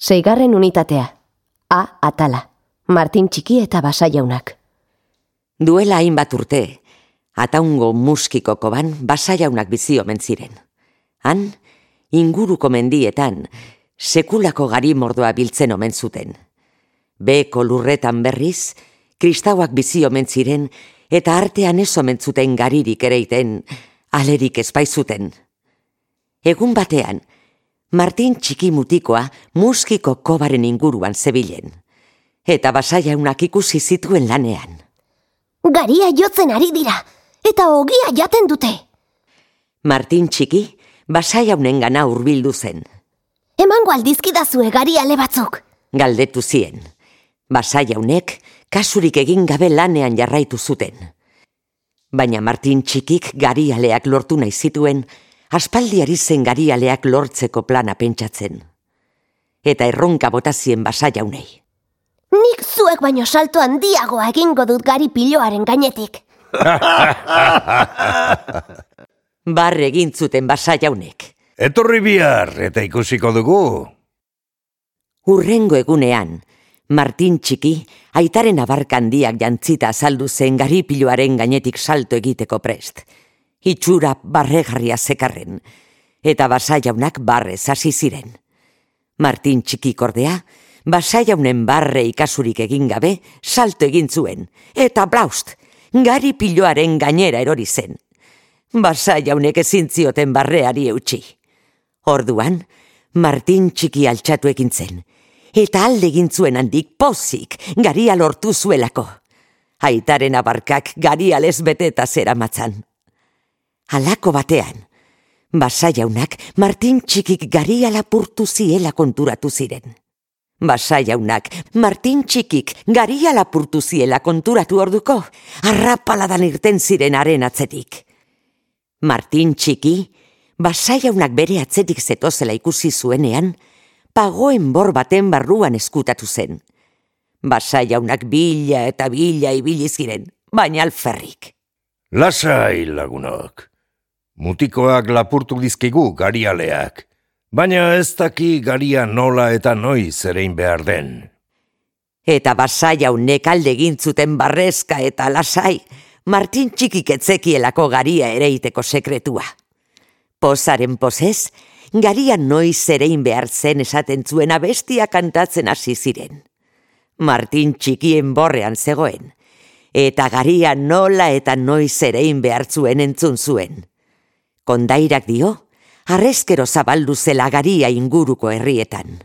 Seigarren unitatea. A. Atala. Martin Txiki eta Basaiaunak. Duela hainbat urte, ataungo muskiko koban basaiaunak bizi omen ziren. Han, inguruko mendietan, sekulako gari mordoa biltzen omen zuten. Beko lurretan berriz, kristauak bizi omen ziren, eta artean ez omen zuten garirik ereiten, alerik ezpaizuten. Egun batean, Martin txiki mutikoa muskiko kobaren inguruan zebilen. Eta basaiaunak ikusi zituen lanean. Garia jotzen ari dira, eta ogia jaten dute. Martin txiki, basaiaunen gana urbildu zen. Emango aldizkidazue gari ale batzuk. Galdetu zien. Basaiaunek kasurik egin gabe lanean jarraitu zuten. Baina Martin txikik garialeak lortu nahi zituen, aspaldiari zen garialeak lortzeko plana pentsatzen. Eta erronka botazien basaiaunei. Nik zuek baino salto handiagoa egingo dut gari piloaren gainetik. Barre egin zuten basaiaunek. Etorri bihar eta ikusiko dugu. Urrengo egunean, Martin txiki, aitaren abarkandiak jantzita azaldu zen garipiloaren gainetik salto egiteko prest. Itxura barregarria zekarren, eta basaiaunak barrez hasi ziren. Martin txiki kordea, basaiaunen barre ikasurik egin gabe, salto egin zuen, eta blaust, garipiloaren gainera erori zen. Basaiaunek ezin zioten barreari eutxi. Orduan, Martin txiki altxatu egin zen, eta alde egin zuen handik pozik garia lortu zuelako. Aitaren abarkak garia lesbete eta zera matzan. Alako batean, basaiaunak Martin txikik garia lapurtu ziela konturatu ziren. Basaiaunak Martin txikik garia lapurtu ziela konturatu orduko, arrapaladan irten ziren haren atzetik. Martin txiki, basaiaunak bere atzetik zetozela ikusi zuenean, pagoen bor baten barruan eskutatu zen. Basaiaunak bila eta bila ibili ziren, baina alferrik. Lasai lagunok. Mutikoak lapurtu dizkigu garialeak. Baina ez daki garia nola eta noiz erein behar den. Eta basaiaunek alde gintzuten barrezka eta lasai, Martin txikik etzekielako garia ereiteko sekretua. Pozaren pozez, garia noiz erein behar zen esaten zuen abestia kantatzen hasi ziren. Martin txikien borrean zegoen, eta garia nola eta noiz erein behar zuen entzun zuen. Kondairak dio, arrezkero zabaldu zela garia inguruko herrietan.